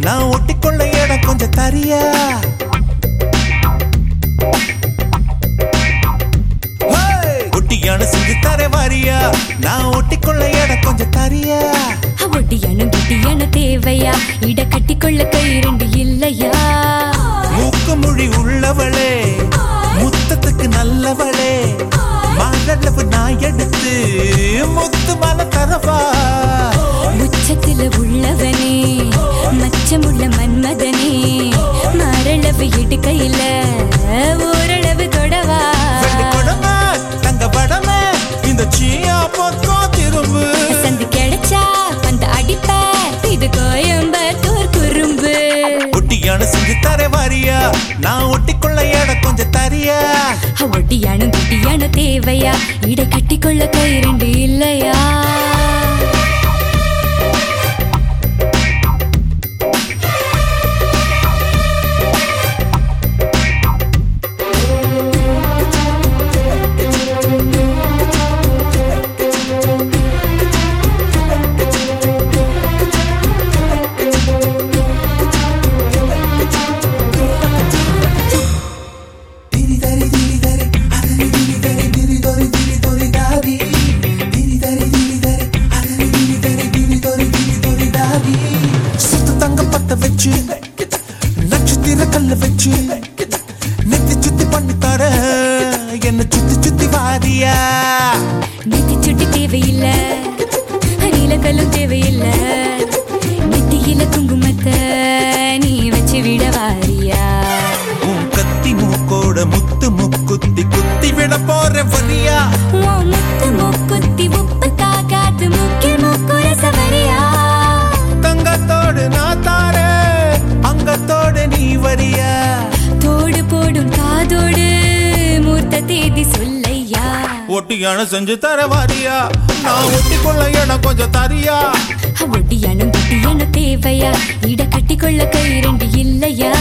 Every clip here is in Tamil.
நான் ஒட்டிக்கொள்ள இடம் கொஞ்சம் தரியா! ஒட்டியான செஞ்சு தர வாரியா? நான் ஒட்டிக்கொள்ள இடம் கொஞ்சம் தரியா ஒட்டியானும் கிட்டியான தேவையா? இட கட்டிக்கொள்ள கை இரண்டு இல்லையா? மூக்கு மொழி உள்ளவளே முத்தத்துக்கு நல்லவளே மாரளவு நான் எடுத்து முத்து மலை தரவா? இடுக்கையில ஓரளவு வெள்ளி குடமே தங்க படமே இந்த சீயா பக்கம் திரும்பு. சந்து கிடைச்சா அந்த அடிப்ப இது கோயம்பத்தூர் குறும்பு. ஒட்டியான செஞ்சு தர வாரியா? நான் ஒட்டிக்கொள்ள இடம் கொஞ்சம் தரியா? ஒட்டியானும் குட்டியான தேவையா? இட கட்டிக்கொள்ள கை இரண்டு இல்லையா? வச்சு நட்சத்திர கல்ல வச்சு நெத்தி சுத்தி பண்ணி தர என்ன சுத்தி சுத்தி வாரியா? நெத்தி சுட்டி தேவையில்ல நீலக்கல்லும் தேவையில்ல. நெத்தியில குங்குமத்தை நீ வச்சு விட வாரியா? உன் கத்தி மூக்கோட முத்து முக்குத்தி குத்தி விட போற வரியா உன் முத்து மூக்குத்தி ஒட்டியான செஞ்சு தர வாரியா? நான் ஒட்டிக்கொள்ள என கொஞ்சம் தரியா? ஒட்டியானும் குட்டியான தேவையா? இட கட்டிக்கொள்ள கை இரண்டு இல்லையா?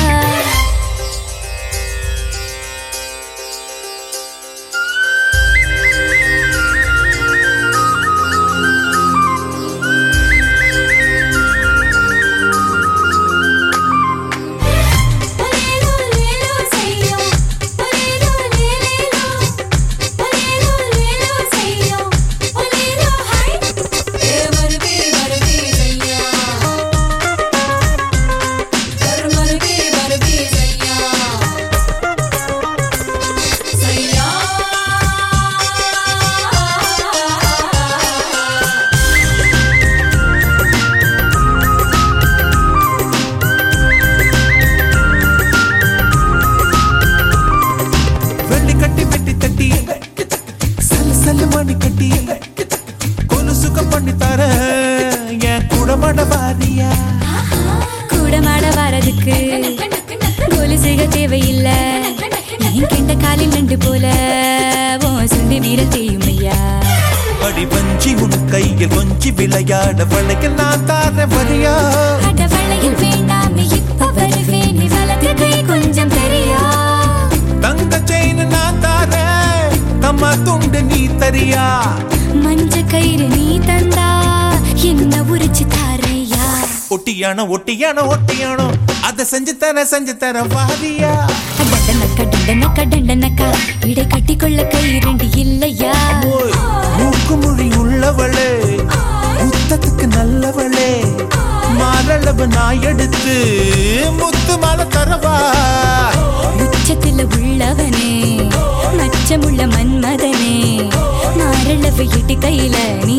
குடமட வாரியா கூட மாட வரதுக்கு கோலு செய்ய தேவையில்ல. என் கெண்ட காலில் நண்டு போல ஓ சுண்டி வீர செய்யுமையா அடி வஞ்சி உன் கையில் கொஞ்சி விளையாட வளைக்க நான் தார வரியா? அட வளையல் வேண்டாமே இப்ப வருவேன் வலது கை கொஞ்சம் பெரியா தங்க செயின் நான் தார தம்மா துண்டு நீ தரியா? ஒட்டியானோ ஒட்டியானோ ஒட்டியானோ. அதை செஞ்சு தர செஞ்சு தர வாரியா டண்டனக்கா டண்டனக்கா டண்டனக்கா இடை கட்டிக்கொள்ள கை இரண்டு இல்லையா மூக்கு மொழி உள்ளவளே. முத்தத்துக்கு நல்லவளே. மாரளவு நான் எடுத்து முத்து மாலை தரவா? உச்சத்துல உள்ளவனே. மச்சமுள்ள மன்மதனே. மாரளவு இட்டு கையில நீ